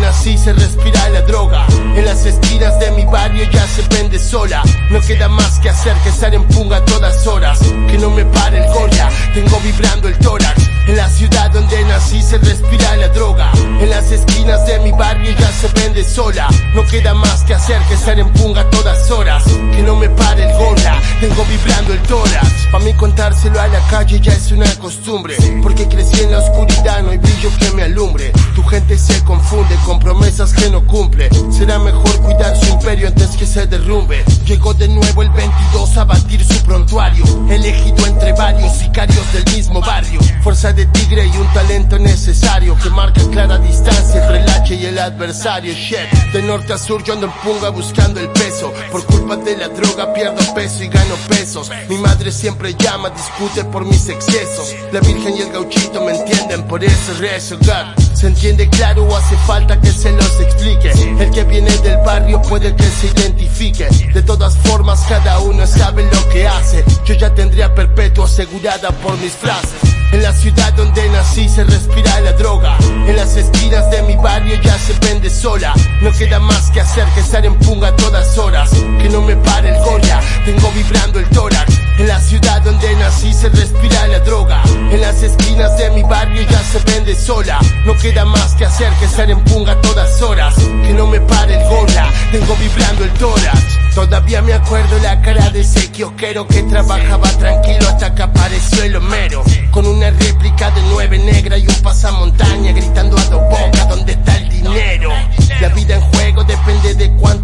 nací se respira la droga. En las esquinas de mi barrio ya se vende sola. No queda más que hacer que estar en punga todas horas. Que no me pare el goya, tengo vibrando el tórax. En la ciudad donde nací se respira la droga. En las esquinas de mi barrio ya se vende sola. No queda más que hacer que estar en punga todas horas. Que no me pare el gola, tengo vibrando el tórax. Contárselo a la calle ya es una costumbre. Porque crecí en la oscuridad, no hay brillo que me alumbre. Tu gente se confunde con promesas que no cumple. Será mejor cuidar su imperio antes que se derrumbe. Llegó de nuevo el 22 a batir su prontuario. Elegido entre varios sicarios del mismo barrio. Fuerza de tigre y un talento necesario que marca clara distancia y el adversario. Shit, de norte a sur yo ando en punga buscando el peso. Por culpa de la droga pierdo peso y gano pesos. Mi madre siempre llama, discute por mis excesos. La virgen y el gauchito me entienden, por eso rezo, God. ¿Se entiende claro o hace falta que se los explique? El que viene del barrio puede que se identifique. De todas formas, cada uno sabe lo que hace. Yo ya tendría perpetuo asegurada por mis frases. En la ciudad donde nací se respira la droga. En las esquinas de mi barrio ya se vende sola. No queda más que hacer que estar en punga todas horas. Que no me pare el goya, tengo vibrando el tórax. En la ciudad donde nací se respira la droga. En las esquinas de mi barrio ya se vende sola. No queda más que hacer que estar en punga a todas horas. Que no me pare el gola, tengo vibrando el tórax. Todavía me acuerdo la cara de ese kiosquero que trabajaba tranquilo hasta que apareció el Homero. Con una réplica de nueve negra y un pasamontaña gritando a dos bocas ¿dónde está el dinero? La vida en juego depende de cuánto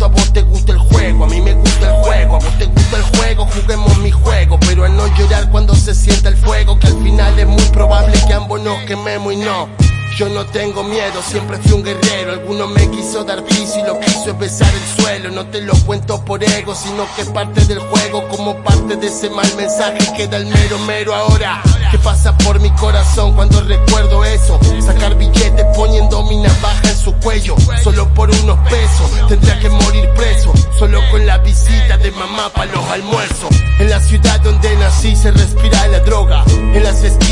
Yo no tengo miedo, siempre fui un guerrero. Alguno me quiso dar piso y lo quiso es besar el suelo. No te lo cuento por ego, sino que es parte del juego. Como parte de ese mal mensaje queda el mero mero ahora. ¿Qué pasa por mi corazón cuando recuerdo eso? Sacar billetes poniendo mi navaja en su cuello. Solo por unos pesos, tendría que morir preso. Solo con la visita de mamá para los almuerzos. En la ciudad donde nací se respira la droga. En las esquinas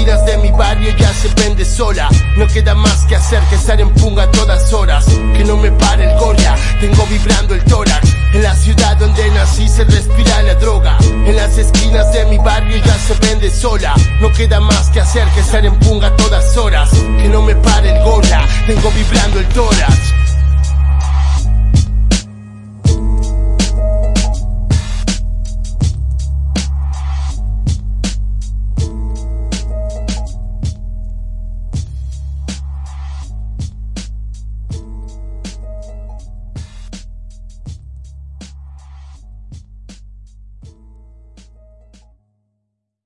sola. No queda más que hacer que estar en punga todas horas. Que no me pare el goya, tengo vibrando el tórax. En la ciudad donde nací se respira la droga. En las esquinas de mi barrio ya se vende sola. No queda más que hacer que estar en punga todas horas. Que no me pare el goya,